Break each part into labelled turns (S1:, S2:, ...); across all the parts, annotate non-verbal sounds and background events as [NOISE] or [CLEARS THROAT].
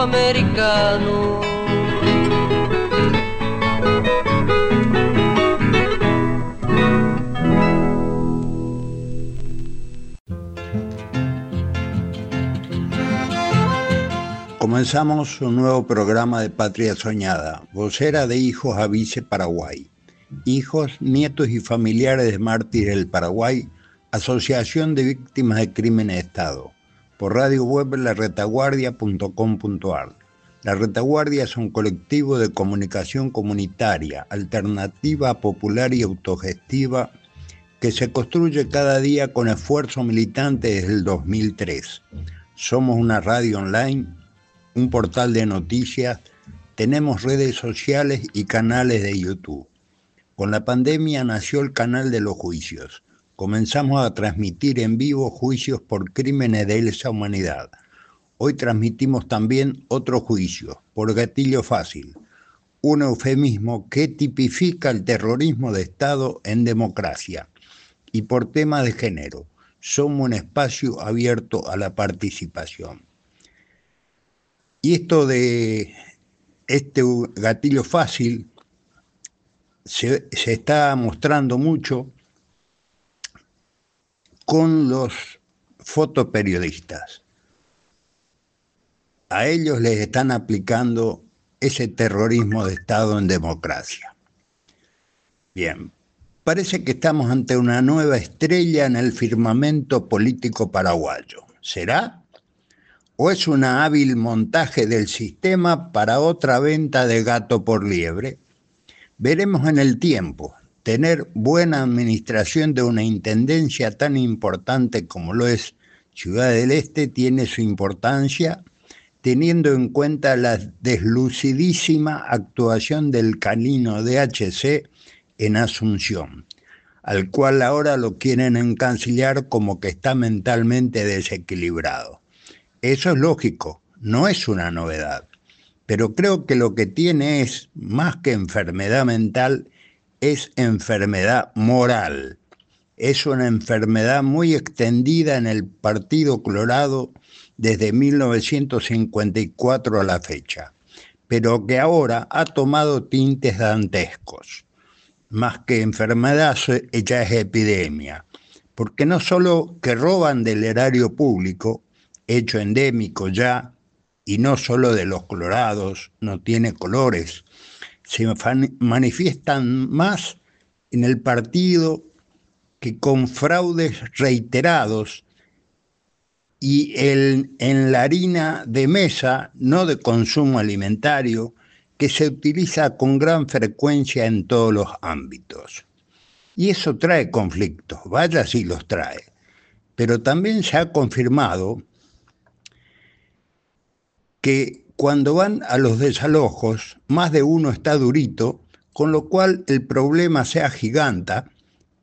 S1: americano.
S2: Comenzamos un nuevo programa de Patria Soñada, vocera de Hijos Avise Paraguay. Hijos, nietos y familiares de mártires del Paraguay Asociación de Víctimas de Crímenes de Estado, por radio web laretaguardia.com.ar. La Retaguardia es un colectivo de comunicación comunitaria, alternativa, popular y autogestiva que se construye cada día con esfuerzo militante desde el 2003. Somos una radio online, un portal de noticias, tenemos redes sociales y canales de YouTube. Con la pandemia nació el canal de los juicios comenzamos a transmitir en vivo juicios por crímenes de lesa humanidad. Hoy transmitimos también otro juicio, por gatillo fácil, un eufemismo que tipifica el terrorismo de Estado en democracia, y por tema de género. Somos un espacio abierto a la participación. Y esto de este gatillo fácil se, se está mostrando mucho con los fotoperiodistas. A ellos les están aplicando ese terrorismo de Estado en democracia. Bien, parece que estamos ante una nueva estrella en el firmamento político paraguayo. ¿Será? ¿O es un hábil montaje del sistema para otra venta de gato por liebre? Veremos en el tiempo tener buena administración de una intendencia tan importante como lo es Ciudad del Este tiene su importancia teniendo en cuenta la deslucidísima actuación del canino DHC en Asunción, al cual ahora lo quieren encancillar como que está mentalmente desequilibrado. Eso es lógico, no es una novedad, pero creo que lo que tiene es, más que enfermedad mental, es enfermedad moral. Es una enfermedad muy extendida en el Partido Colorado desde 1954 a la fecha, pero que ahora ha tomado tintes dantescos. Más que enfermedad, ya es epidemia, porque no solo que roban del erario público, hecho endémico ya, y no solo de los colorados, no tiene colores, se manifiestan más en el partido que con fraudes reiterados y el, en la harina de mesa, no de consumo alimentario, que se utiliza con gran frecuencia en todos los ámbitos. Y eso trae conflictos, vaya si los trae. Pero también se ha confirmado que cuando van a los desalojos, más de uno está durito, con lo cual el problema se agiganta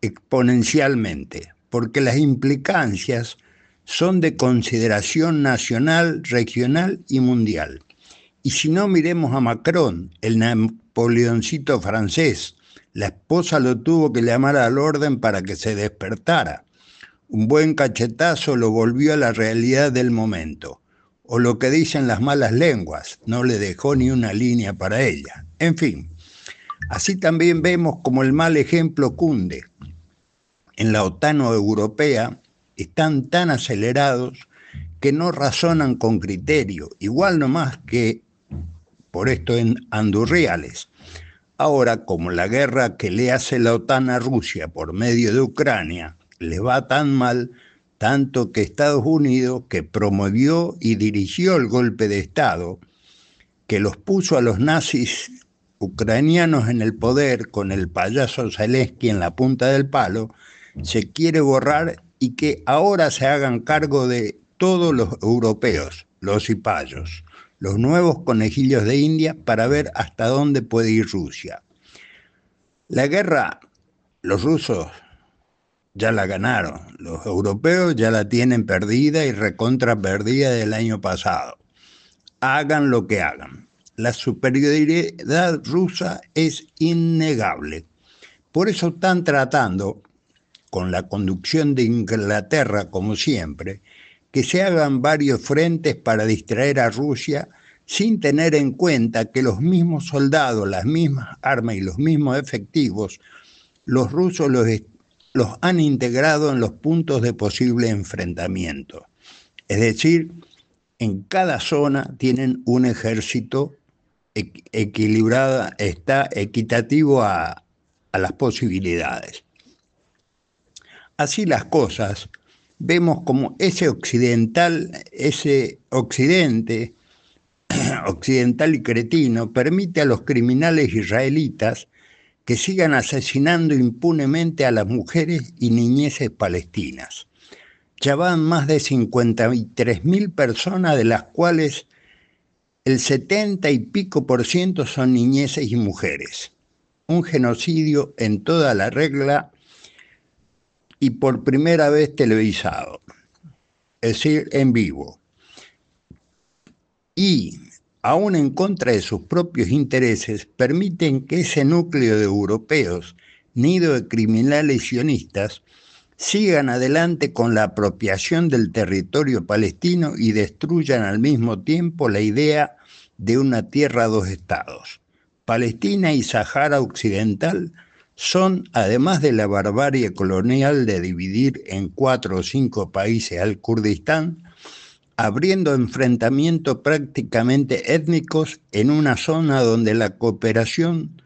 S2: exponencialmente, porque las implicancias son de consideración nacional, regional y mundial. Y si no miremos a Macron, el Napoleoncito francés, la esposa lo tuvo que llamar al orden para que se despertara. Un buen cachetazo lo volvió a la realidad del momento. O lo que dicen las malas lenguas, no le dejó ni una línea para ella. En fin, así también vemos como el mal ejemplo cunde. En la OTAN europea están tan acelerados que no razonan con criterio, igual no más que por esto en Andurriales. Ahora, como la guerra que le hace la OTAN a Rusia por medio de Ucrania le va tan mal, tanto que Estados Unidos, que promovió y dirigió el golpe de Estado, que los puso a los nazis ucranianos en el poder con el payaso Zelensky en la punta del palo, se quiere borrar y que ahora se hagan cargo de todos los europeos, los cipayos los nuevos conejillos de India para ver hasta dónde puede ir Rusia. La guerra, los rusos ya la ganaron, los europeos ya la tienen perdida y recontra perdida del año pasado. Hagan lo que hagan. La superioridad rusa es innegable. Por eso están tratando, con la conducción de Inglaterra como siempre, que se hagan varios frentes para distraer a Rusia sin tener en cuenta que los mismos soldados, las mismas armas y los mismos efectivos, los rusos los, los han integrado en los puntos de posible enfrentamiento. Es decir, en cada zona tienen un ejército equilibrado, está equitativo a, a las posibilidades. Así las cosas, vemos como ese occidental, ese occidente [CLEARS THROAT] occidental y cretino permite a los criminales israelitas que sigan asesinando impunemente a las mujeres y niñeces palestinas. Ya van más de 53 mil personas, de las cuales el 70 y pico por ciento son niñeces y mujeres. Un genocidio en toda la regla y por primera vez televisado, es decir, en vivo. Y, aún en contra de sus propios intereses, permiten que ese núcleo de europeos, nido de criminales sionistas, sigan adelante con la apropiación del territorio palestino y destruyan al mismo tiempo la idea de una tierra a dos estados. Palestina y Sahara Occidental son, además de la barbarie colonial de dividir en cuatro o cinco países al Kurdistán, abriendo enfrentamientos prácticamente étnicos en una zona donde la cooperación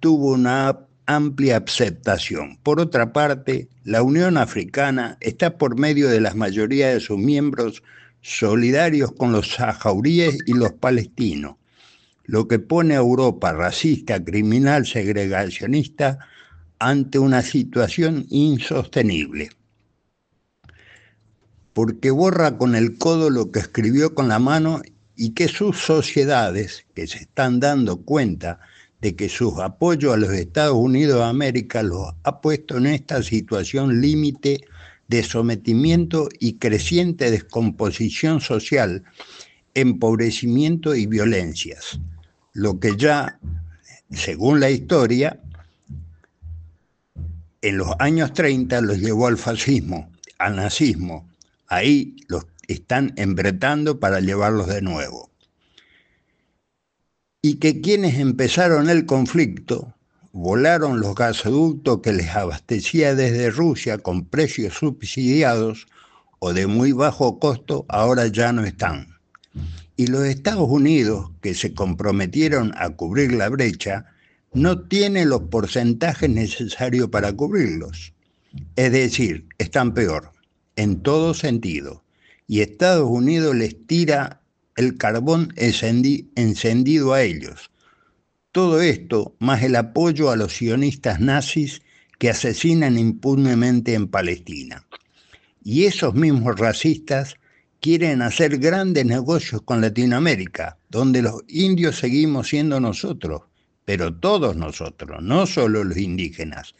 S2: tuvo una amplia aceptación. Por otra parte, la Unión Africana está por medio de la mayoría de sus miembros solidarios con los sahauríes y los palestinos, lo que pone a Europa racista, criminal, segregacionista ante una situación insostenible. Porque borra con el codo lo que escribió con la mano y que sus sociedades, que se están dando cuenta de que su apoyo a los Estados Unidos de América los ha puesto en esta situación límite de sometimiento y creciente descomposición social, empobrecimiento y violencias lo que ya, según la historia, en los años 30 los llevó al fascismo, al nazismo. Ahí los están embretando para llevarlos de nuevo. Y que quienes empezaron el conflicto volaron los gasoductos que les abastecía desde Rusia con precios subsidiados o de muy bajo costo, ahora ya no están Y los Estados Unidos, que se comprometieron a cubrir la brecha, no tienen los porcentajes necesarios para cubrirlos. Es decir, están peor, en todo sentido. Y Estados Unidos les tira el carbón encendido a ellos. Todo esto, más el apoyo a los sionistas nazis que asesinan impunemente en Palestina. Y esos mismos racistas quieren hacer grandes negocios con Latinoamérica, donde los indios seguimos siendo nosotros, pero todos nosotros, no solo los indígenas,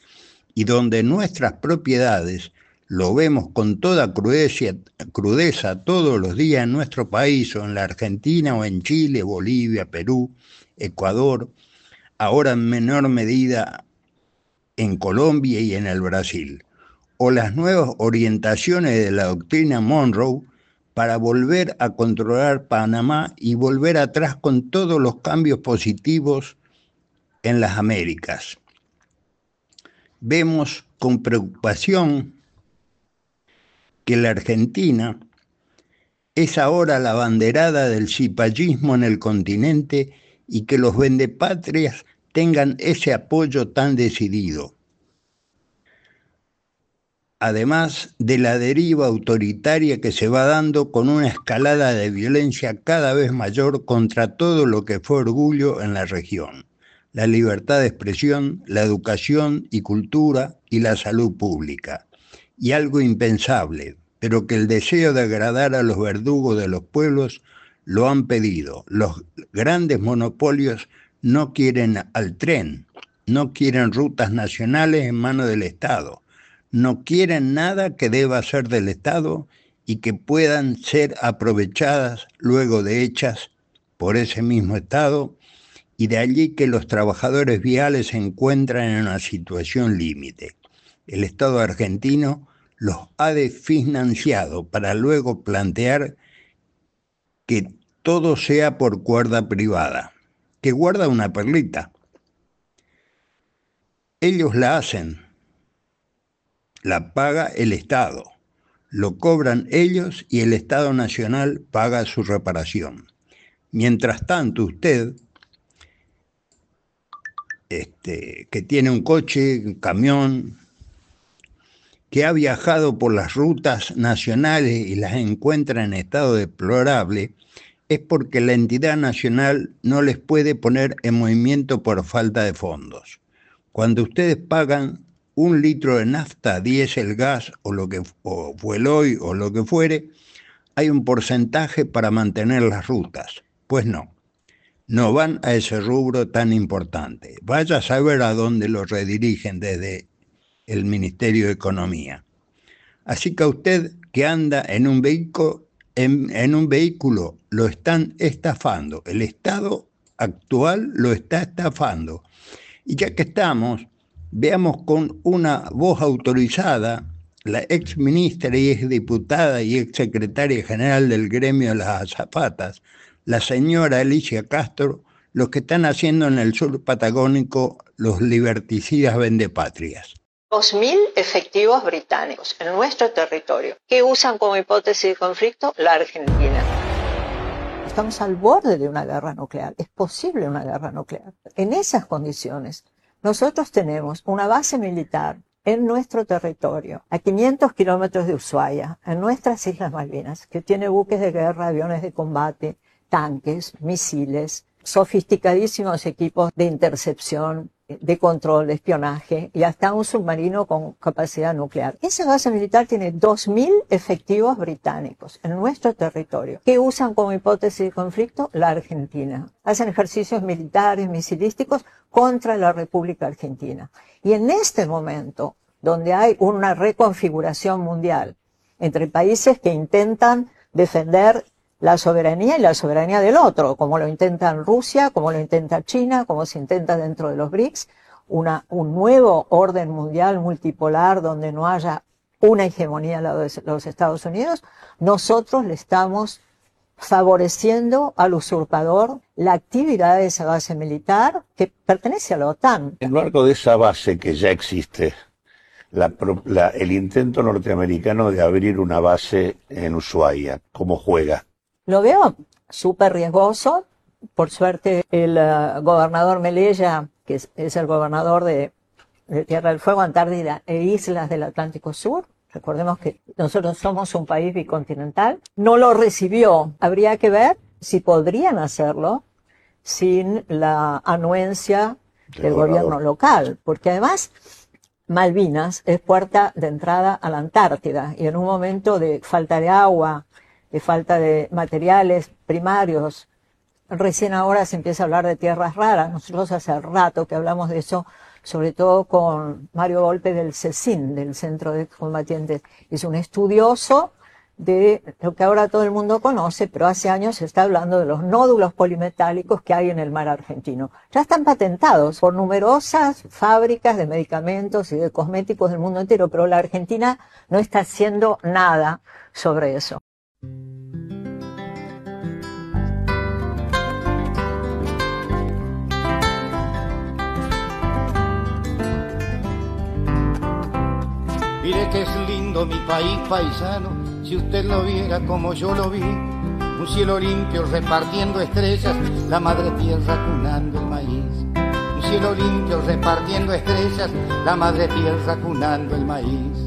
S2: y donde nuestras propiedades lo vemos con toda crudeza, todos los días en nuestro país o en la Argentina o en Chile, Bolivia, Perú, Ecuador, ahora en menor medida en Colombia y en el Brasil, o las nuevas orientaciones de la doctrina Monroe para volver a controlar Panamá y volver atrás con todos los cambios positivos en las Américas. Vemos con preocupación que la Argentina es ahora la banderada del cipallismo en el continente y que los vendepatrias tengan ese apoyo tan decidido. Además de la deriva autoritaria que se va dando con una escalada de violencia cada vez mayor contra todo lo que fue orgullo en la región, la libertad de expresión, la educación y cultura y la salud pública. Y algo impensable, pero que el deseo de agradar a los verdugos de los pueblos lo han pedido. Los grandes monopolios no quieren al tren, no quieren rutas nacionales en manos del Estado, no quieren nada que deba ser del Estado y que puedan ser aprovechadas luego de hechas por ese mismo Estado y de allí que los trabajadores viales se encuentran en una situación límite. El Estado argentino los ha desfinanciado para luego plantear que todo sea por cuerda privada, que guarda una perlita. Ellos la hacen, la paga el Estado, lo cobran ellos y el Estado Nacional paga su reparación. Mientras tanto, usted, este, que tiene un coche, un camión, que ha viajado por las rutas nacionales y las encuentra en estado deplorable, es porque la entidad nacional no les puede poner en movimiento por falta de fondos. Cuando ustedes pagan un litro de nafta, diésel, gas o lo que o hoy o lo que fuere, hay un porcentaje para mantener las rutas. Pues no, no van a ese rubro tan importante. Vaya a saber a dónde lo redirigen desde el Ministerio de Economía. Así que a usted que anda en un vehículo, en, un vehículo lo están estafando. El Estado actual lo está estafando. Y ya que estamos, veamos con una voz autorizada la ex ministra y ex diputada y ex secretaria general del gremio de las azafatas, la señora Alicia Castro, los que están haciendo en el sur patagónico los liberticidas vendepatrias.
S3: 2.000 efectivos británicos en nuestro territorio que usan como hipótesis de conflicto la Argentina. Estamos al borde de una guerra nuclear. Es posible una guerra nuclear. En esas condiciones, nosotros tenemos una base militar en nuestro territorio, a 500 kilómetros de Ushuaia, en nuestras Islas Malvinas, que tiene buques de guerra, aviones de combate, tanques, misiles, sofisticadísimos equipos de intercepción, de control, de espionaje y hasta un submarino con capacidad nuclear. Esa base militar tiene 2.000 efectivos británicos en nuestro territorio que usan como hipótesis de conflicto la Argentina. Hacen ejercicios militares, misilísticos contra la República Argentina. Y en este momento, donde hay una reconfiguración mundial entre países que intentan defender la soberanía y la soberanía del otro, como lo intentan Rusia, como lo intenta China, como se intenta dentro de los BRICS, una, un nuevo orden mundial multipolar donde no haya una hegemonía al lado de los Estados Unidos, nosotros le estamos favoreciendo al usurpador la actividad de esa base militar que pertenece a la OTAN.
S4: En marco de esa base que ya existe, el intento norteamericano de abrir una base en Ushuaia, ¿cómo juega?
S3: Lo veo súper riesgoso. Por suerte, el uh, gobernador Melella, que es, es el gobernador de, de, Tierra del Fuego, Antártida e islas del Atlántico Sur, recordemos que nosotros somos un país bicontinental, no lo recibió. Habría que ver si podrían hacerlo sin la anuencia del gobierno local, porque además Malvinas es puerta de entrada a la Antártida y en un momento de falta de agua, de falta de materiales primarios, recién ahora se empieza a hablar de tierras raras. Nosotros hace rato que hablamos de eso, sobre todo con Mario Golpe del CECIN, del Centro de Combatientes. Es un estudioso de lo que ahora todo el mundo conoce, pero hace años se está hablando de los nódulos polimetálicos que hay en el mar argentino. Ya están patentados por numerosas fábricas de medicamentos y de cosméticos del mundo entero, pero la Argentina no está haciendo nada sobre eso.
S5: Mire que es lindo mi país paisano si usted lo viera como yo lo vi, un cielo limpio repartiendo estrellas, la madre tierra cunando el maíz. Un cielo limpio repartiendo estrellas, la madre tierra cunando el maíz.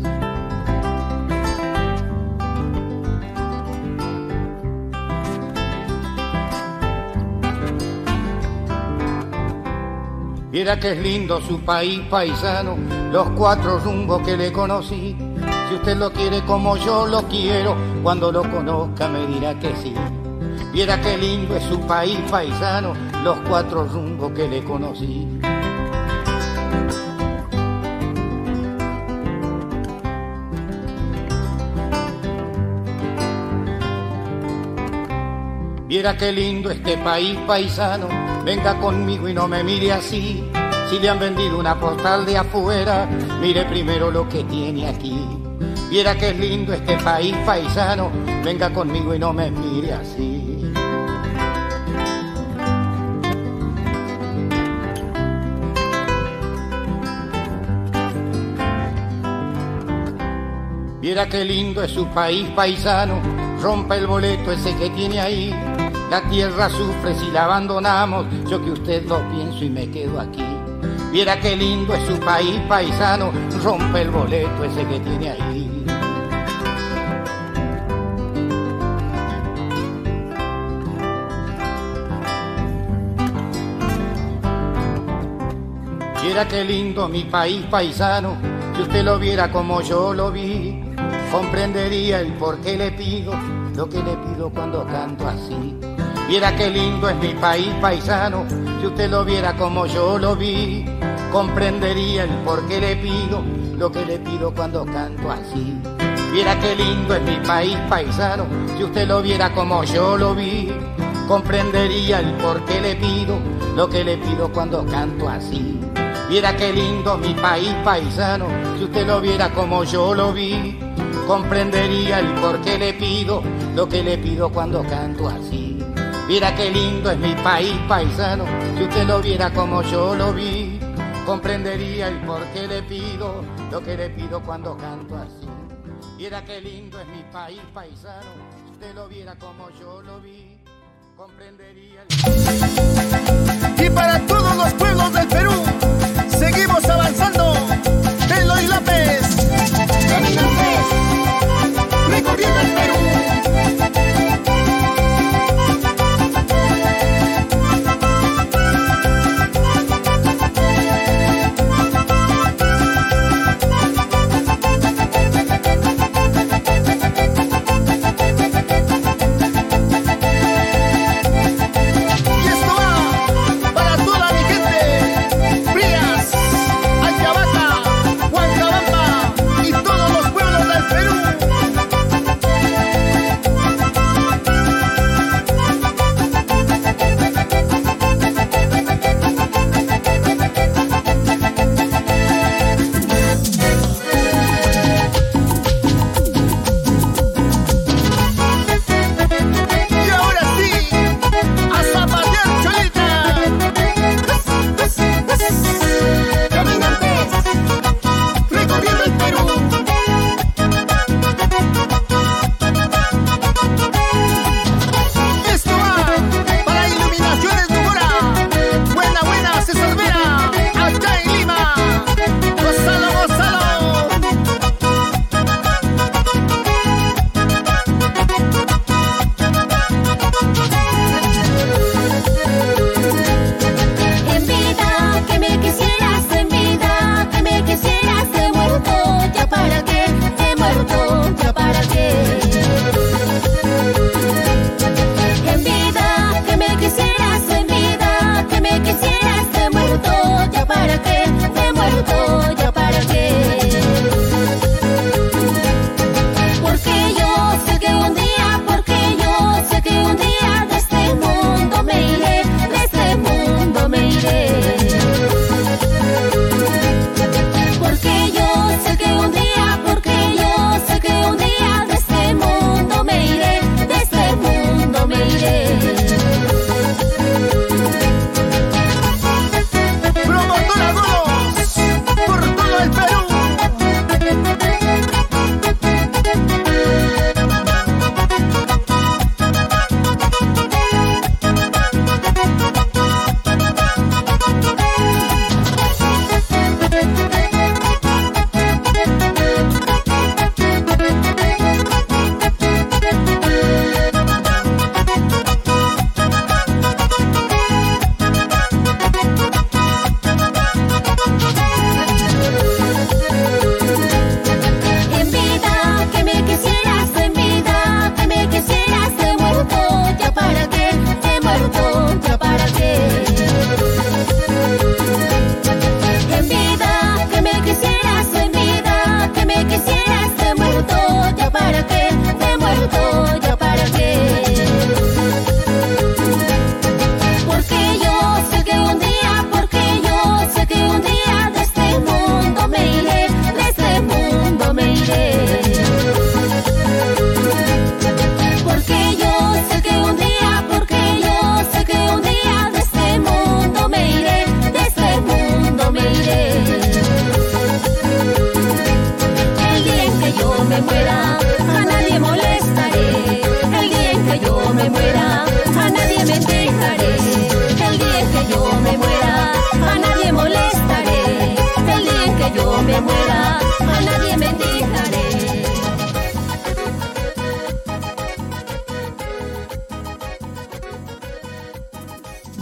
S5: Viera que es lindo su país paisano, los cuatro rumbos que le conocí si usted lo quiere como yo lo quiero, cuando lo conozca me dirá que sí. Viera qué lindo es su país paisano, los cuatro rumbos que le conocí. Viera qué lindo este país paisano, venga conmigo y no me mire así. Si le han vendido una postal de afuera, mire primero lo que tiene aquí. Viera que es lindo este país paisano, venga conmigo y no me mire así. Viera qué lindo es su país paisano, rompa el boleto ese que tiene ahí. La tierra sufre si la abandonamos, yo que usted lo pienso y me quedo aquí. Viera qué lindo es su país paisano, rompe el boleto ese que tiene ahí. Viera qué lindo mi país paisano, si usted lo viera como yo lo vi, comprendería el por qué le pido lo que le pido cuando canto así. Viera qué lindo es mi país paisano, si usted lo viera como yo lo vi, comprendería el por qué le pido lo que le pido cuando canto así. Viera qué lindo es mi país paisano, si usted lo viera como yo lo vi, comprendería el por qué le pido lo que le pido cuando canto así. Viera qué lindo mi país paisano, si usted lo viera como yo lo vi, comprendería el por qué le pido lo que le pido cuando canto así. Viera qué lindo es mi país paisano, si usted lo viera como yo lo vi, comprendería el por qué le pido lo que le pido cuando canto así. Viera qué lindo es mi país paisano, si usted lo viera como yo lo vi, comprendería el...
S6: Y para todos los pueblos del Perú, Seguimos avanzando. Eloy López. Recorriendo el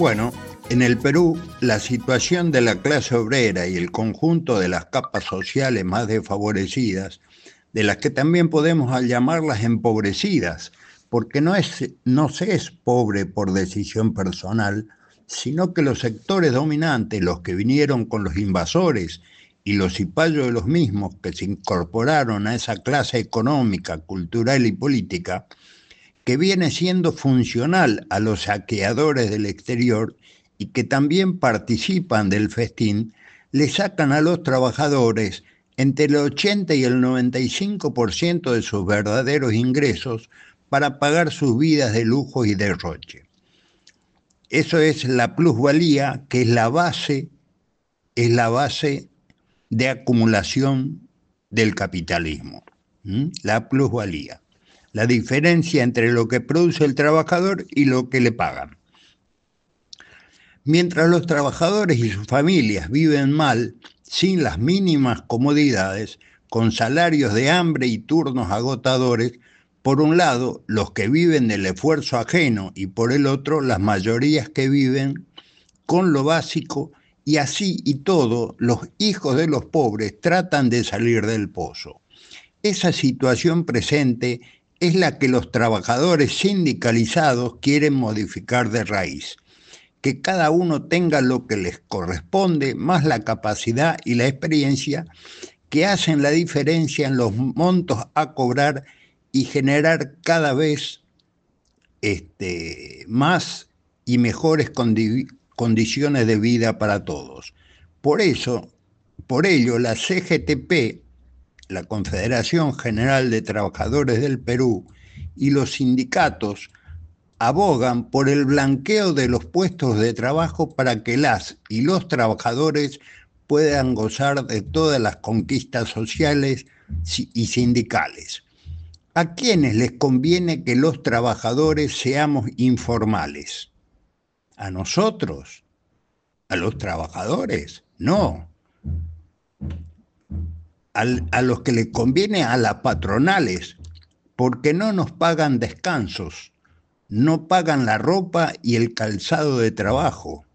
S2: Bueno, en el Perú, la situación de la clase obrera y el conjunto de las capas sociales más desfavorecidas, de las que también podemos llamarlas empobrecidas, porque no, es, no se es pobre por decisión personal, sino que los sectores dominantes, los que vinieron con los invasores y los cipayos de los mismos que se incorporaron a esa clase económica, cultural y política, que viene siendo funcional a los saqueadores del exterior y que también participan del festín, le sacan a los trabajadores entre el 80 y el 95% de sus verdaderos ingresos para pagar sus vidas de lujo y derroche. Eso es la plusvalía, que es la base, es la base de acumulación del capitalismo. La plusvalía la diferencia entre lo que produce el trabajador y lo que le pagan. Mientras los trabajadores y sus familias viven mal, sin las mínimas comodidades, con salarios de hambre y turnos agotadores, por un lado los que viven del esfuerzo ajeno y por el otro las mayorías que viven con lo básico y así y todo los hijos de los pobres tratan de salir del pozo. Esa situación presente es la que los trabajadores sindicalizados quieren modificar de raíz. Que cada uno tenga lo que les corresponde, más la capacidad y la experiencia que hacen la diferencia en los montos a cobrar y generar cada vez este, más y mejores condiciones de vida para todos. Por eso, por ello, la CGTP la Confederación General de Trabajadores del Perú y los sindicatos abogan por el blanqueo de los puestos de trabajo para que las y los trabajadores puedan gozar de todas las conquistas sociales y sindicales. ¿A quiénes les conviene que los trabajadores seamos informales? ¿A nosotros? ¿A los trabajadores? No a los que le conviene a las patronales, porque no nos pagan descansos, no pagan la ropa y el calzado de trabajo,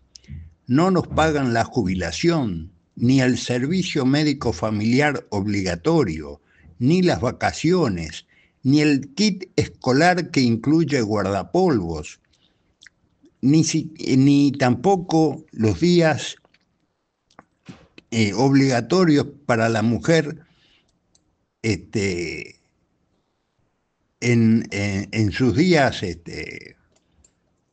S2: no nos pagan la jubilación, ni el servicio médico familiar obligatorio, ni las vacaciones, ni el kit escolar que incluye guardapolvos, ni, ni tampoco los días eh, obligatorios para la mujer este, en, sus días, este,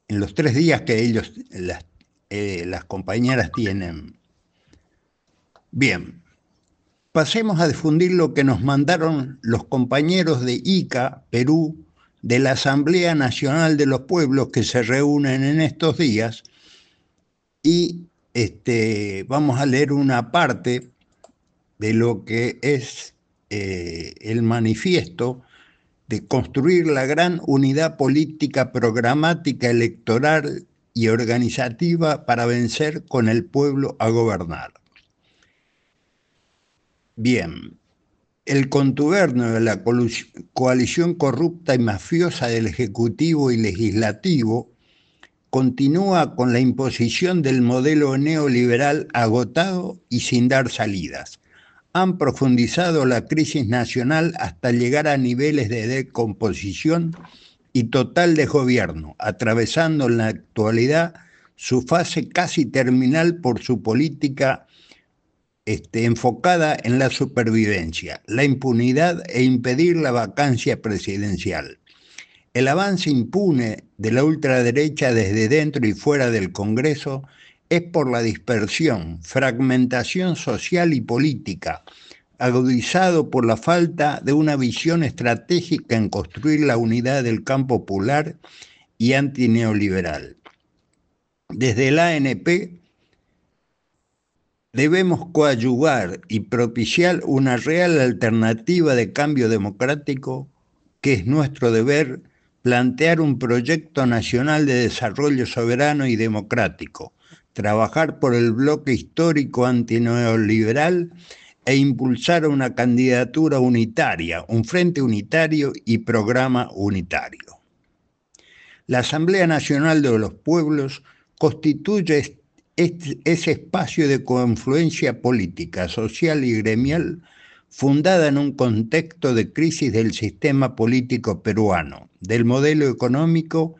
S2: en los tres días que ellos, las, eh, las compañeras tienen. Bien, pasemos a difundir lo que nos mandaron los compañeros de ICA, Perú, de la Asamblea Nacional de los Pueblos que se reúnen en estos días y este, vamos a leer una parte de lo que es eh, el manifiesto de construir la gran unidad política, programática, electoral y organizativa para vencer con el pueblo a gobernar. Bien, el contubernio de la coalición corrupta y mafiosa del Ejecutivo y Legislativo continúa con la imposición del modelo neoliberal agotado y sin dar salidas. Han profundizado la crisis nacional hasta llegar a niveles de decomposición y total desgobierno, atravesando en la actualidad su fase casi terminal por su política este, enfocada en la supervivencia, la impunidad e impedir la vacancia presidencial. El avance impune de la ultraderecha desde dentro y fuera del Congreso es por la dispersión, fragmentación social y política, agudizado por la falta de una visión estratégica en construir la unidad del campo popular y antineoliberal. Desde el ANP debemos coadyuvar y propiciar una real alternativa de cambio democrático que es nuestro deber plantear un proyecto nacional de desarrollo soberano y democrático, trabajar por el bloque histórico antineoliberal e impulsar una candidatura unitaria, un frente unitario y programa unitario. La Asamblea Nacional de los Pueblos constituye ese espacio de confluencia política, social y gremial fundada en un contexto de crisis del sistema político peruano, del modelo económico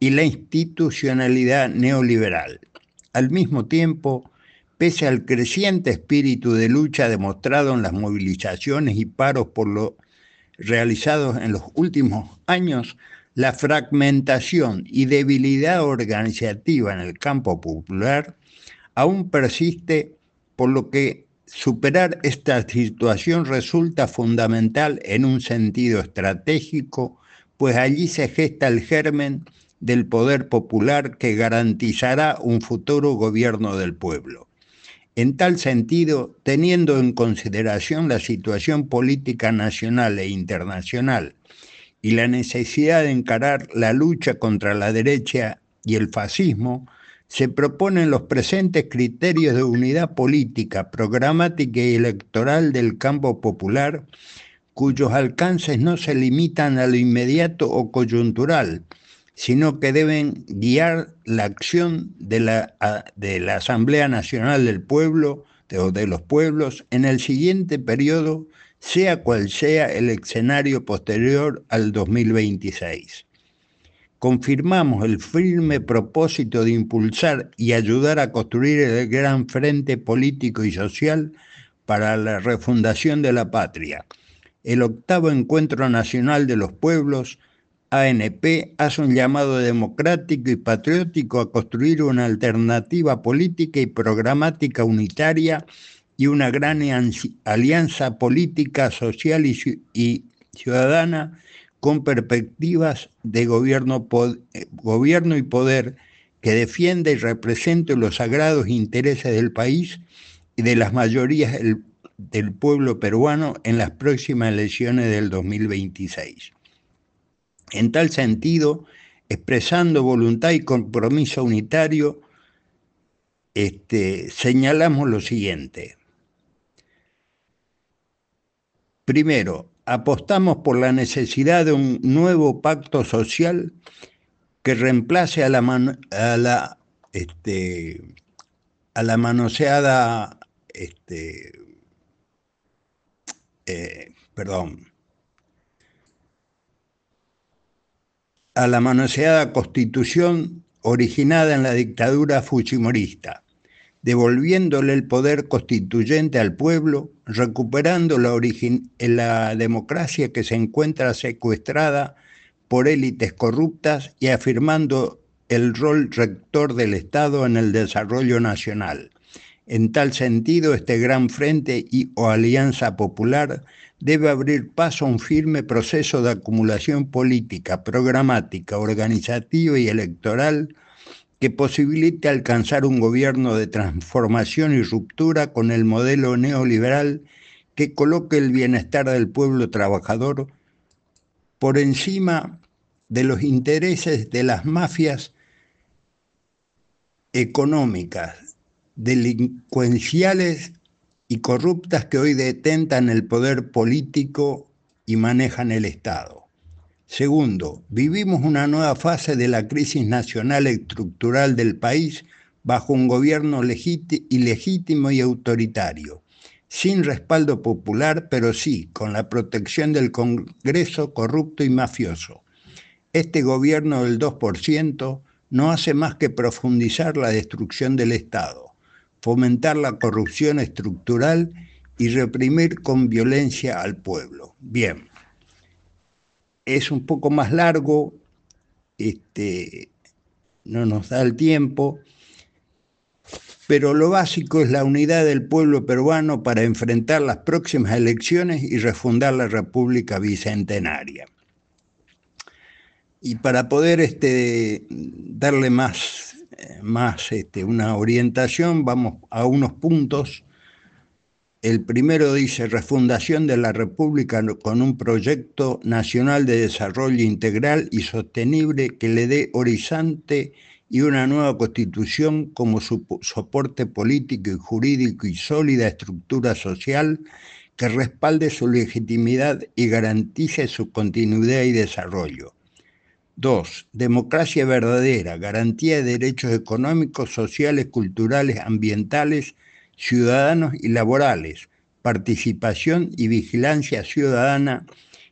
S2: y la institucionalidad neoliberal. Al mismo tiempo, pese al creciente espíritu de lucha demostrado en las movilizaciones y paros por lo realizados en los últimos años, la fragmentación y debilidad organizativa en el campo popular aún persiste, por lo que superar esta situación resulta fundamental en un sentido estratégico, pues allí se gesta el germen del poder popular que garantizará un futuro gobierno del pueblo. En tal sentido, teniendo en consideración la situación política nacional e internacional y la necesidad de encarar la lucha contra la derecha y el fascismo, se proponen los presentes criterios de unidad política, programática y electoral del campo popular, cuyos alcances no se limitan a lo inmediato o coyuntural, sino que deben guiar la acción de la, Asamblea Nacional del Pueblo o de los pueblos en el siguiente periodo sea cual sea el escenario posterior al 2026. Confirmamos el firme propósito de impulsar y ayudar a construir el gran frente político y social para la refundación de la patria. El octavo Encuentro Nacional de los Pueblos, ANP, hace un llamado democrático y patriótico a construir una alternativa política y programática unitaria y una gran alianza política, social y, ciudadana con perspectivas de gobierno, eh, gobierno y poder que defienda y represente los sagrados intereses del país y de las mayorías del, pueblo peruano en las próximas elecciones del 2026. En tal sentido, expresando voluntad y compromiso unitario, este, señalamos lo siguiente. Primero, apostamos por la necesidad de un nuevo pacto social que reemplace a la, a la, este, a la manoseada, este, eh, perdón, a la manoseada constitución originada en la dictadura fujimorista devolviéndole el poder constituyente al pueblo, recuperando la, democracia que se encuentra secuestrada por élites corruptas y afirmando el rol rector del Estado en el desarrollo nacional. En tal sentido, este gran frente y o alianza popular debe abrir paso a un firme proceso de acumulación política, programática, organizativa y electoral que posibilite alcanzar un gobierno de transformación y ruptura con el modelo neoliberal que coloque el bienestar del pueblo trabajador por encima de los intereses de las mafias económicas, delincuenciales y corruptas que hoy detentan el poder político y manejan el Estado. Segundo, vivimos una nueva fase de la crisis nacional estructural del país bajo un gobierno ilegítimo y autoritario, sin respaldo popular, pero sí con la protección del Congreso corrupto y mafioso. Este gobierno del 2% no hace más que profundizar la destrucción del Estado, fomentar la corrupción estructural y reprimir con violencia al pueblo. Bien, es un poco más largo, este, no nos da el tiempo, pero lo básico es la unidad del pueblo peruano para enfrentar las próximas elecciones y refundar la República Bicentenaria. Y para poder este, darle más eh, más este, una orientación, vamos a unos puntos. El primero dice refundación de la República con un proyecto nacional de desarrollo integral y sostenible que le dé horizonte y una nueva constitución como su soporte político y jurídico y sólida estructura social que respalde su legitimidad y garantice su continuidad y desarrollo. 2. Democracia verdadera, garantía de derechos económicos, sociales, culturales, ambientales, ciudadanos y laborales, participación y vigilancia ciudadana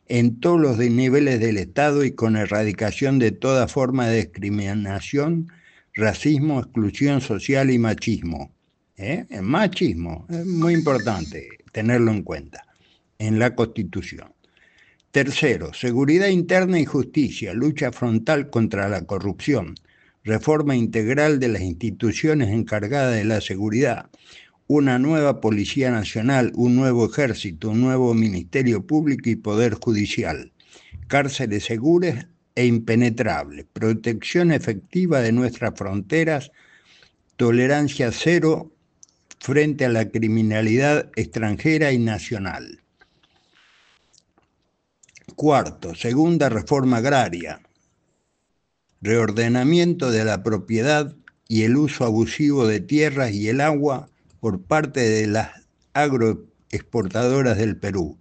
S2: en todos los niveles del Estado y con erradicación de toda forma de discriminación, racismo, exclusión social y machismo. ¿Eh? Machismo es muy importante tenerlo en cuenta en la Constitución. Tercero, seguridad interna y justicia, lucha frontal contra la corrupción, reforma integral de las instituciones encargadas de la seguridad, una nueva Policía Nacional, un nuevo ejército, un nuevo Ministerio Público y Poder Judicial, cárceles seguras e impenetrables, protección efectiva de nuestras fronteras, tolerancia cero frente a la criminalidad extranjera y nacional. Cuarto, segunda reforma agraria, reordenamiento de la propiedad y el uso abusivo de tierras y el agua por parte de las agroexportadoras del Perú,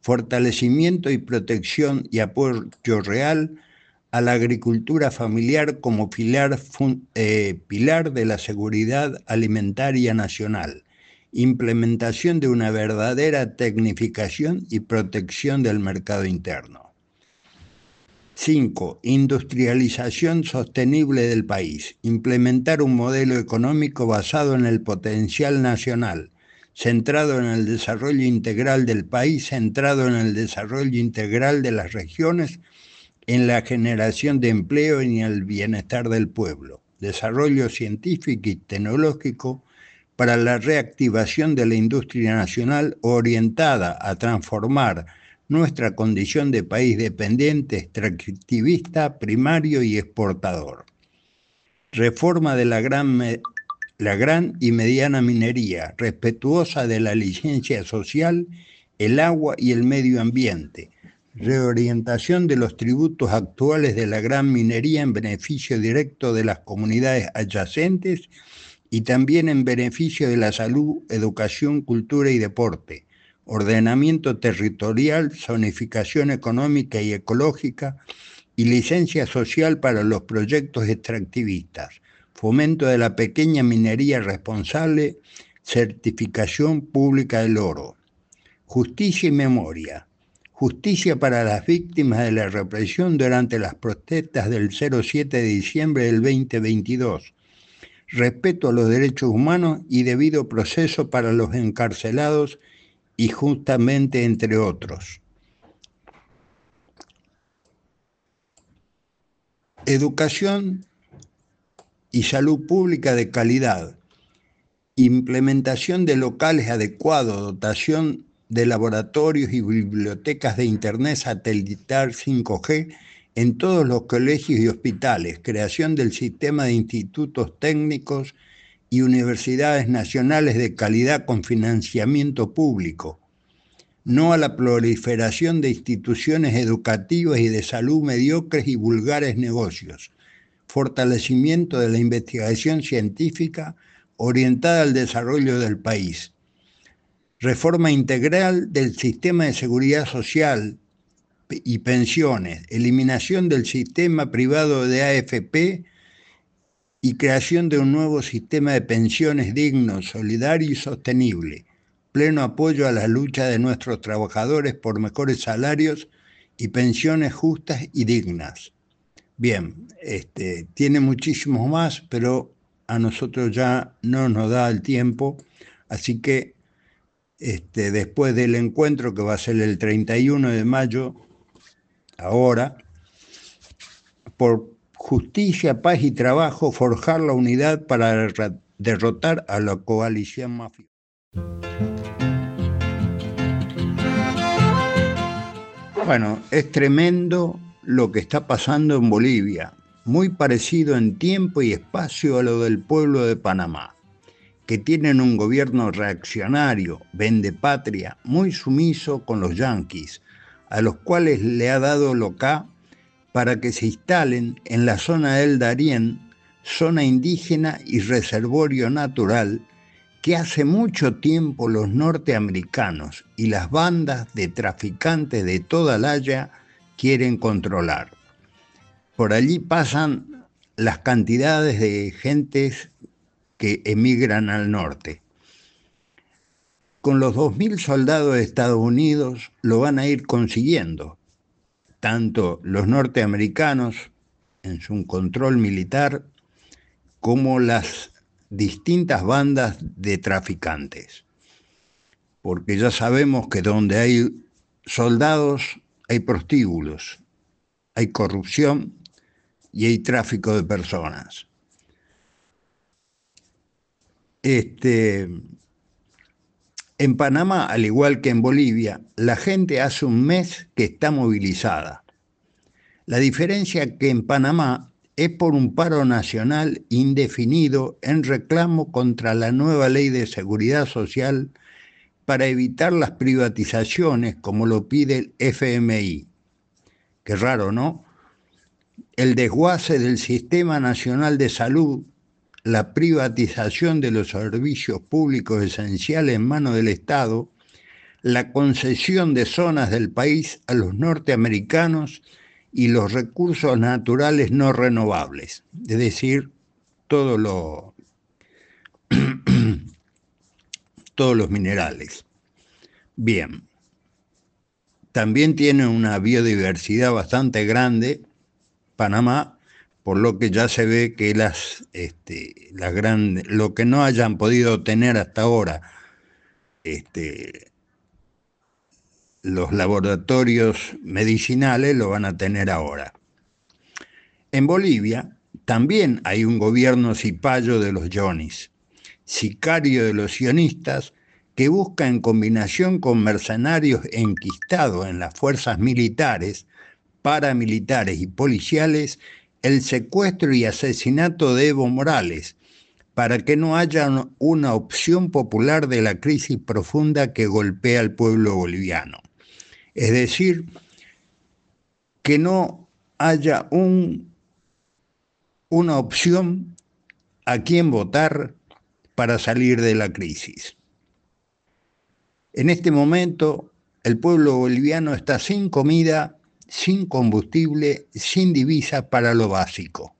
S2: fortalecimiento y protección y apoyo real a la agricultura familiar como pilar, eh, pilar de la seguridad alimentaria nacional, implementación de una verdadera tecnificación y protección del mercado interno. 5. Industrialización sostenible del país. Implementar un modelo económico basado en el potencial nacional, centrado en el desarrollo integral del país, centrado en el desarrollo integral de las regiones, en la generación de empleo y en el bienestar del pueblo. Desarrollo científico y tecnológico para la reactivación de la industria nacional orientada a transformar nuestra condición de país dependiente, extractivista, primario y exportador. Reforma de la gran, la gran y mediana minería, respetuosa de la licencia social, el agua y el medio ambiente. Reorientación de los tributos actuales de la gran minería en beneficio directo de las comunidades adyacentes y también en beneficio de la salud, educación, cultura y deporte ordenamiento territorial, zonificación económica y ecológica y licencia social para los proyectos extractivistas, fomento de la pequeña minería responsable, certificación pública del oro. Justicia y memoria. Justicia para las víctimas de la represión durante las protestas del 07 de diciembre del 2022. Respeto a los derechos humanos y debido proceso para los encarcelados y justamente entre otros. Educación y salud pública de calidad, implementación de locales adecuados, dotación de laboratorios y bibliotecas de Internet satelital 5G en todos los colegios y hospitales, creación del sistema de institutos técnicos y universidades nacionales de calidad con financiamiento público, no a la proliferación de instituciones educativas y de salud mediocres y vulgares negocios, fortalecimiento de la investigación científica orientada al desarrollo del país, reforma integral del sistema de seguridad social y pensiones, eliminación del sistema privado de AFP, y creación de un nuevo sistema de pensiones digno, solidario y sostenible. Pleno apoyo a la lucha de nuestros trabajadores por mejores salarios y pensiones justas y dignas. Bien, este, tiene muchísimos más, pero a nosotros ya no nos da el tiempo, así que este, después del encuentro que va a ser el 31 de mayo, ahora, por justicia, paz y trabajo, forjar la unidad para derrotar a la coalición mafiosa. Bueno, es tremendo lo que está pasando en Bolivia. muy parecido en tiempo y espacio a lo del pueblo de Panamá, que tienen un gobierno reaccionario, vende patria, muy sumiso con los yanquis, a los cuales le ha dado loca para que se instalen en la zona del Darién, zona indígena y reservorio natural que hace mucho tiempo los norteamericanos y las bandas de traficantes de toda la Haya quieren controlar. Por allí pasan las cantidades de gentes que emigran al norte. Con los 2.000 soldados de Estados Unidos lo van a ir consiguiendo, tanto los norteamericanos en su control militar como las distintas bandas de traficantes. Porque ya sabemos que donde hay soldados hay prostíbulos, hay corrupción y hay tráfico de personas. Este, en Panamá, al igual que en Bolivia, la gente hace un mes que está movilizada. La diferencia que en Panamá es por un paro nacional indefinido en reclamo contra la nueva ley de seguridad social para evitar las privatizaciones como lo pide el FMI. Qué raro, ¿no? El desguace del Sistema Nacional de Salud, la privatización de los servicios públicos esenciales en manos del Estado, la concesión de zonas del país a los norteamericanos y los recursos naturales no renovables, es decir, todo lo, [CLEARS THROAT] todos los minerales. Bien, también tiene una biodiversidad bastante grande, Panamá, por lo que ya se ve que las, este, las grandes, lo que no hayan podido tener hasta ahora, este, los laboratorios medicinales lo van a tener ahora. En Bolivia también hay un gobierno cipayo de los yonis, sicario de los sionistas, que busca en combinación con mercenarios enquistados en las fuerzas militares, paramilitares y policiales el secuestro y asesinato de Evo Morales, para que no haya una opción popular de la crisis profunda que golpea al pueblo boliviano. Es decir, que no haya un, una opción a quién votar para salir de la crisis. En este momento, el pueblo boliviano está sin comida, sin combustible, sin divisa para lo básico.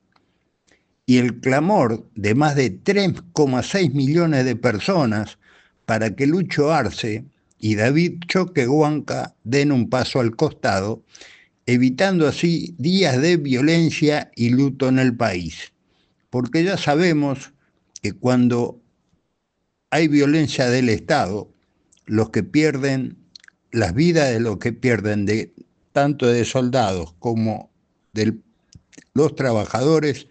S2: Y el clamor de más de 3,6 millones de personas para que Lucho Arce, y David Choquehuanca den un paso al costado, evitando así días de violencia y luto en el país. Porque ya sabemos que cuando hay violencia del Estado, los que pierden las vidas de los que pierden de tanto de soldados como de los trabajadores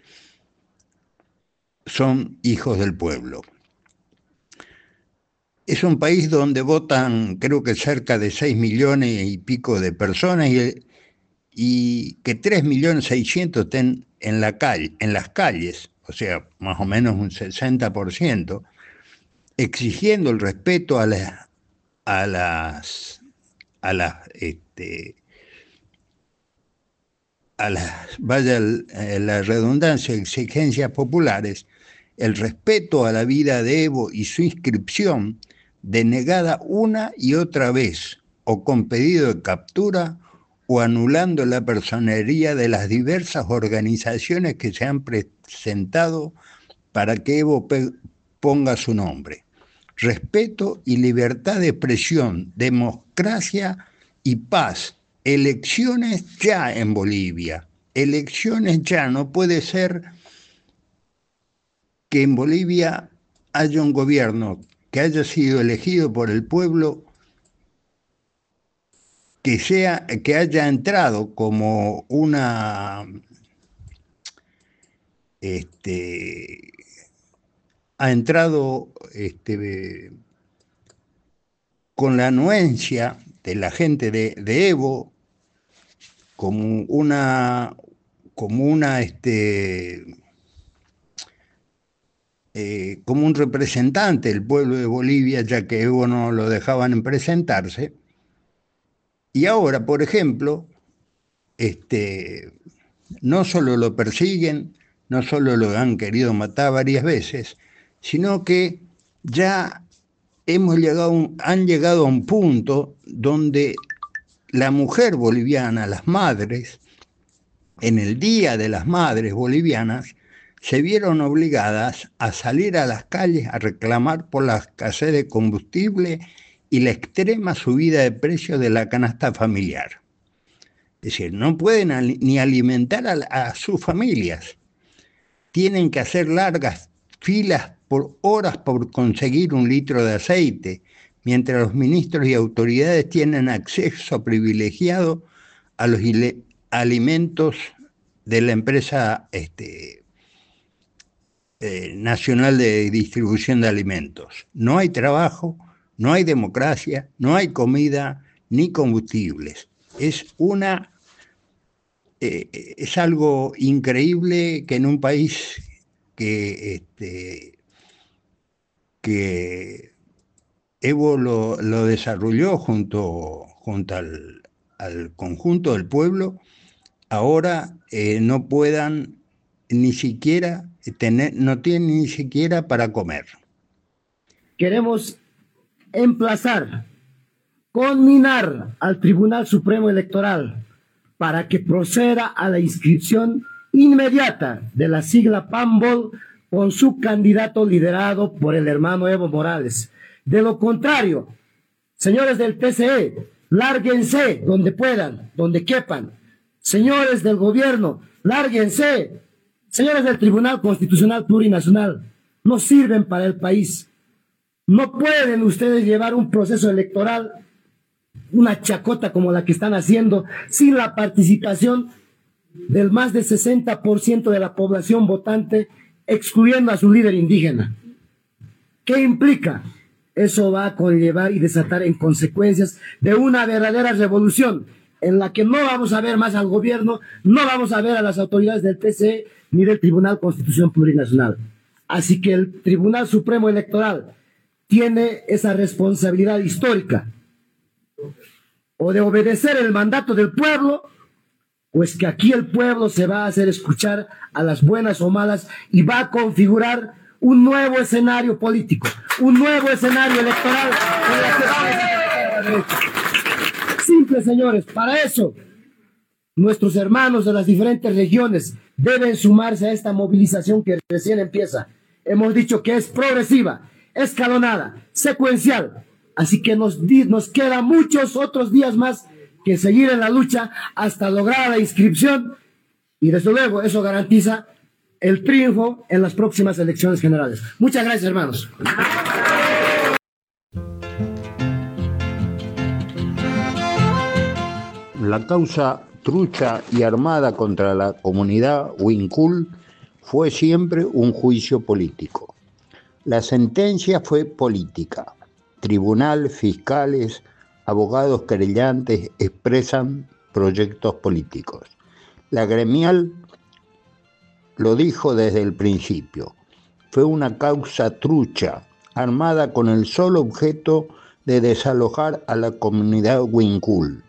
S2: son hijos del pueblo. Es un país donde votan creo que cerca de 6 millones y pico de personas y, que 3 millones 600 estén en, la calle, en las calles, o sea, más o menos un 60%, exigiendo el respeto a, a las, a las, este, a las, vaya la redundancia, exigencias populares, el respeto a la vida de Evo y su inscripción denegada una y otra vez, o con pedido de captura, o anulando la personería de las diversas organizaciones que se han presentado para que Evo ponga su nombre. Respeto y libertad de expresión, democracia y paz. Elecciones ya en Bolivia. Elecciones ya. No puede ser que en Bolivia haya un gobierno que haya sido elegido por el pueblo, que, sea, que haya entrado como una... Este, ha entrado este, con la anuencia de la gente de, de Evo como una, como una este, eh, como un representante del pueblo de Bolivia, ya que Evo no lo dejaban presentarse. Y ahora, por ejemplo, este, no solo lo persiguen, no solo lo han querido matar varias veces, sino que ya hemos llegado, han llegado a un punto donde la mujer boliviana, las madres, en el Día de las Madres Bolivianas, se vieron obligadas a salir a las calles a reclamar por la escasez de combustible y la extrema subida de precios de la canasta familiar. Es decir, no pueden ni alimentar a, sus familias. Tienen que hacer largas filas por horas por conseguir un litro de aceite, mientras los ministros y autoridades tienen acceso privilegiado a los alimentos de la empresa este, eh, nacional de Distribución de Alimentos. No hay trabajo, no hay democracia, no hay comida ni combustibles. Es una eh, es algo increíble que en un país que este, que Evo lo, desarrolló junto, junto al, conjunto del pueblo, ahora eh, no puedan ni siquiera tener, no tienen ni siquiera para comer.
S7: Queremos emplazar, conminar al Tribunal Supremo Electoral para que proceda a la inscripción inmediata de la sigla PAMBOL con su candidato liderado por el hermano Evo Morales. De lo contrario, señores del TCE, lárguense donde puedan, donde quepan. Señores del gobierno, lárguense Señores del Tribunal Constitucional Plurinacional, no sirven para el país. No pueden ustedes llevar un proceso electoral, una chacota como la que están haciendo, sin la participación del más del 60% de la población votante, excluyendo a su líder indígena. ¿Qué implica? Eso va a conllevar y desatar en consecuencias de una verdadera revolución en la que no vamos a ver más al gobierno, no vamos a ver a las autoridades del TCE ni del Tribunal Constitución Plurinacional. Así que el Tribunal Supremo Electoral tiene esa responsabilidad histórica o de obedecer el mandato del pueblo, pues que aquí el pueblo se va a hacer escuchar a las buenas o malas y va a configurar un nuevo escenario político, un nuevo escenario electoral. Simple, señores, para eso nuestros hermanos de las diferentes regiones deben sumarse a esta movilización que recién empieza. Hemos dicho que es progresiva, escalonada, secuencial. Así que nos, nos quedan muchos otros días más que seguir en la lucha hasta lograr la inscripción y desde luego eso garantiza el triunfo en las próximas elecciones generales. Muchas gracias, hermanos.
S2: La causa trucha y armada contra la comunidad Wincul fue siempre un juicio político. La sentencia fue política. Tribunal, fiscales, abogados querellantes expresan proyectos políticos. La gremial lo dijo desde el principio. Fue una causa trucha, armada con el solo objeto de desalojar a la comunidad Wincul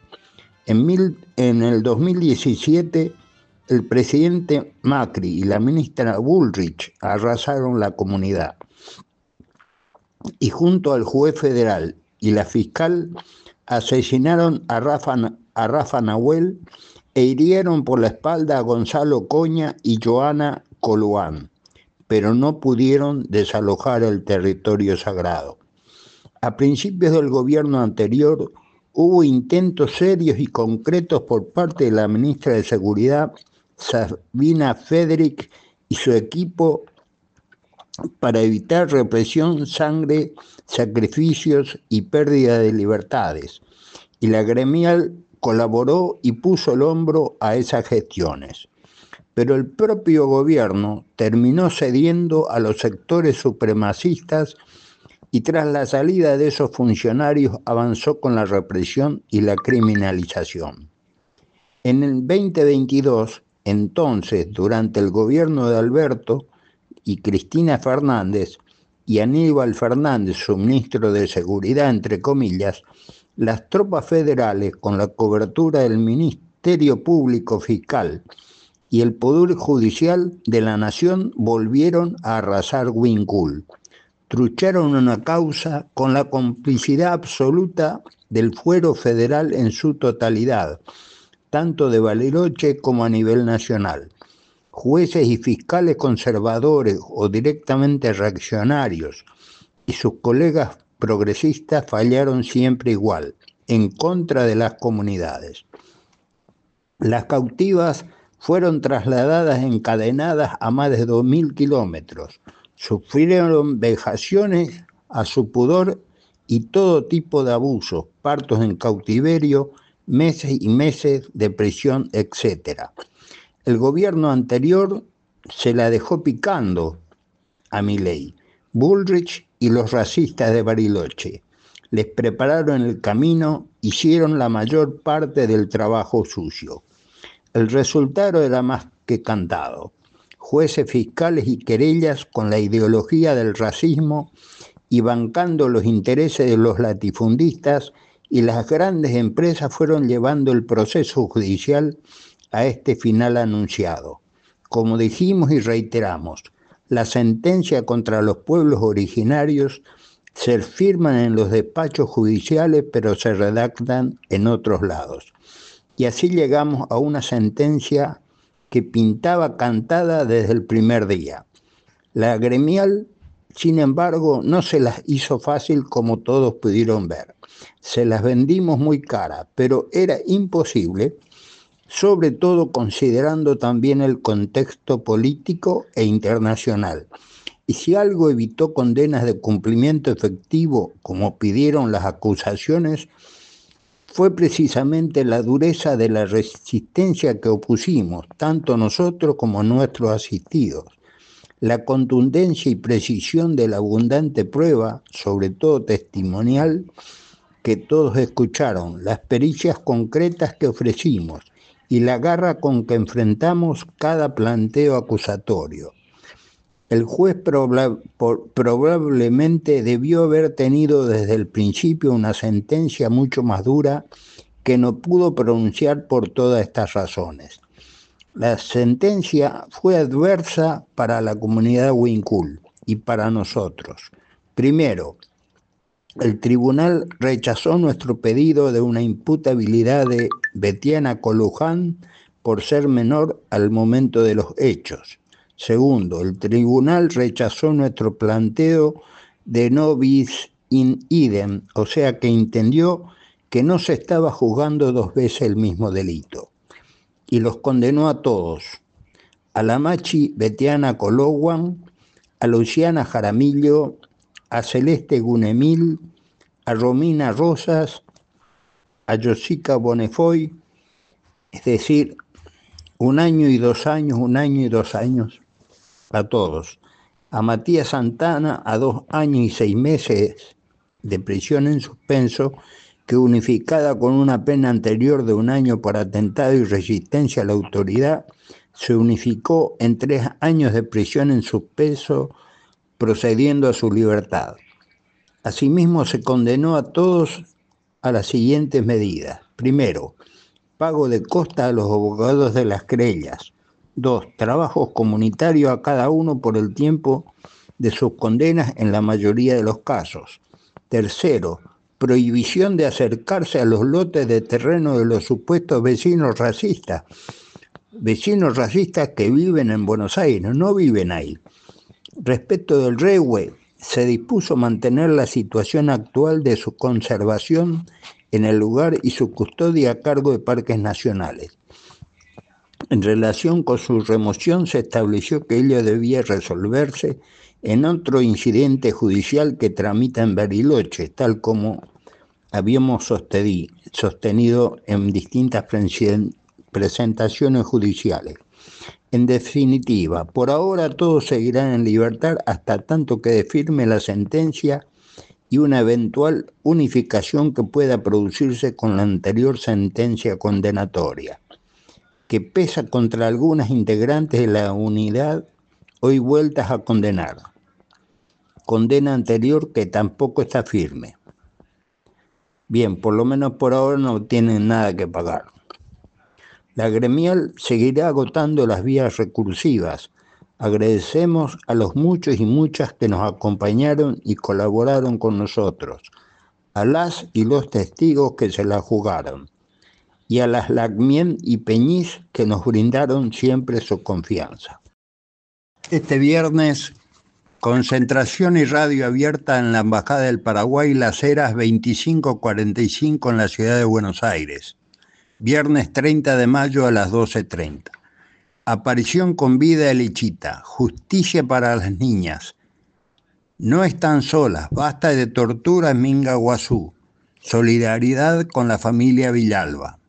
S2: en, el 2017, el presidente Macri y la ministra Bullrich arrasaron la comunidad. Y junto al juez federal y la fiscal asesinaron a Rafa, a Rafa Nahuel e hirieron por la espalda a Gonzalo Coña y Joana Coluán, pero no pudieron desalojar el territorio sagrado. A principios del gobierno anterior, hubo intentos serios y concretos por parte de la ministra de Seguridad, Sabina Federic, y su equipo para evitar represión, sangre, sacrificios y pérdida de libertades. Y la gremial colaboró y puso el hombro a esas gestiones. Pero el propio gobierno terminó cediendo a los sectores supremacistas y tras la salida de esos funcionarios avanzó con la represión y la criminalización. En el 2022, entonces durante el gobierno de Alberto y Cristina Fernández y Aníbal Fernández, su ministro de Seguridad, entre comillas, las tropas federales, con la cobertura del Ministerio Público Fiscal y el Poder Judicial de la Nación, volvieron a arrasar Wincul. Trucharon una causa con la complicidad absoluta del fuero federal en su totalidad, tanto de Bariloche como a nivel nacional. Jueces y fiscales conservadores o directamente reaccionarios y sus colegas progresistas fallaron siempre igual, en contra de las comunidades. Las cautivas fueron trasladadas encadenadas a más de 2.000 kilómetros, sufrieron vejaciones a su pudor y todo tipo de abusos, partos en cautiverio, meses y meses de prisión, etc. El gobierno anterior se la dejó picando a ley. Bullrich y los racistas de Bariloche. Les prepararon el camino, hicieron la mayor parte del trabajo sucio. El resultado era más que cantado. Jueces fiscales y querellas con la ideología del racismo y bancando los intereses de los latifundistas y las grandes empresas fueron llevando el proceso judicial a este final anunciado. Como dijimos y reiteramos, la sentencia contra los pueblos originarios se firman en los despachos judiciales, pero se redactan en otros lados. Y así llegamos a una sentencia que pintaba cantada desde el primer día. La gremial, sin embargo, no se las hizo fácil como todos pudieron ver. Se las vendimos muy cara, pero era imposible sobre todo considerando también el contexto político e internacional. Y si algo evitó condenas de cumplimiento efectivo, como pidieron las acusaciones, fue precisamente la dureza de la resistencia que opusimos, tanto nosotros como nuestros asistidos, la contundencia y precisión de la abundante prueba, sobre todo testimonial, que todos escucharon, las pericias concretas que ofrecimos, y la garra con que enfrentamos cada planteo acusatorio. El juez probablemente debió haber tenido desde el principio una sentencia mucho más dura que no pudo pronunciar por todas estas razones. La sentencia fue adversa para la comunidad Wincul y para nosotros. Primero, el tribunal rechazó nuestro pedido de una imputabilidad de Betiana Coluján por ser menor al momento de los hechos. Segundo, el tribunal rechazó nuestro planteo de no bis in idem, o sea que entendió que no se estaba juzgando dos veces el mismo delito. Y los condenó a todos, a la Machi Betiana Cologuan, a Luciana Jaramillo, a Celeste Gunemil, a Romina Rosas, a Josica Bonefoy, es decir, un año y dos años, un año y dos años a todos. A Matías Santana a dos años y seis meses de prisión en suspenso, que unificada con una pena anterior de un año por atentado y resistencia a la autoridad, se unificó en tres años de prisión en suspenso procediendo a su libertad. Asimismo, se condenó a todos a las siguientes medidas. Primero, pago de costa a los abogados de las querellas. Dos, trabajos comunitarios a cada uno por el tiempo de sus condenas en la mayoría de los casos. Tercero, prohibición de acercarse a los lotes de terreno de los supuestos vecinos racistas. Vecinos racistas que viven en Buenos Aires, no viven ahí. Respecto del rehue, se dispuso mantener la situación actual de su conservación en el lugar y su custodia a cargo de parques nacionales. En relación con su remoción se estableció que ello debía resolverse en otro incidente judicial que tramita en Bariloche, tal como habíamos sostenido en distintas presentaciones judiciales. En definitiva, por ahora todos seguirán en libertad hasta tanto que firme la sentencia y una eventual unificación que pueda producirse con la anterior sentencia condenatoria. que pesa contra algunas integrantes de la unidad hoy vueltas a condenar. Condena anterior que tampoco está firme. Bien, por lo menos por ahora no tienen nada que pagar. La gremial seguirá agotando las vías recursivas. Agradecemos a los muchos y muchas que nos acompañaron y colaboraron con nosotros, a las y los testigos que se la jugaron, y a las Lagmien y Peñiz que nos brindaron siempre su confianza. Este viernes, concentración y radio abierta en la Embajada del Paraguay, Las Heras 2545 en la ciudad de Buenos Aires. Viernes 30 de mayo a las 12.30. Aparición con vida de Lichita. Justicia para las niñas. No están solas. Basta de tortura en Mingaguazú. Solidaridad con la familia Villalba.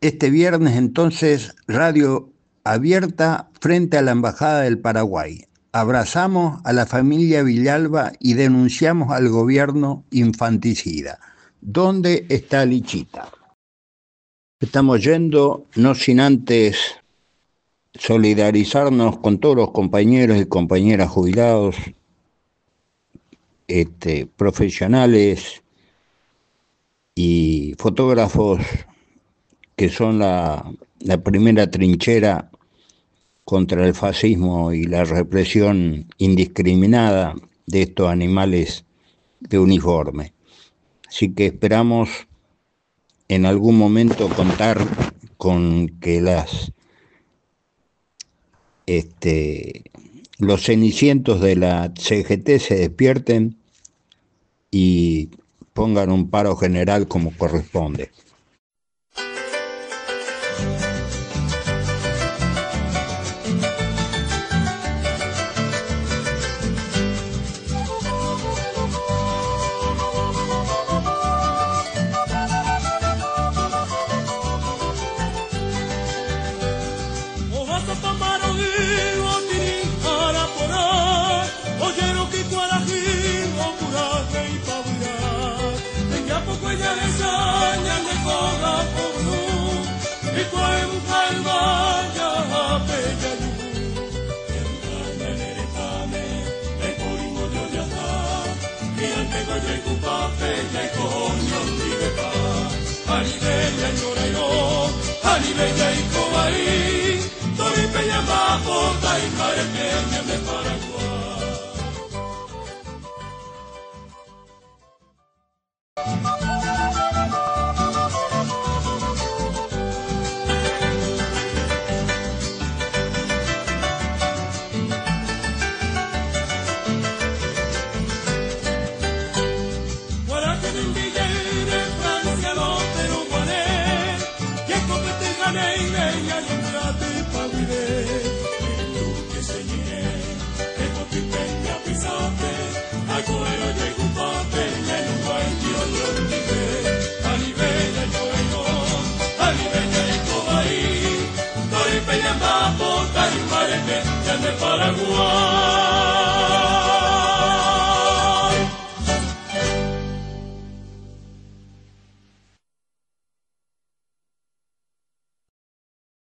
S2: Este viernes entonces, radio abierta frente a la Embajada del Paraguay. Abrazamos a la familia Villalba y denunciamos al gobierno infanticida. ¿Dónde está Lichita? Estamos yendo, no sin antes solidarizarnos con todos los compañeros y compañeras jubilados, este, profesionales y fotógrafos que son la, la primera trinchera contra el fascismo y la represión indiscriminada de estos animales de uniforme. Así que esperamos en algún momento contar con que las este, los cenicientos de la CGT se despierten y pongan un paro general como corresponde.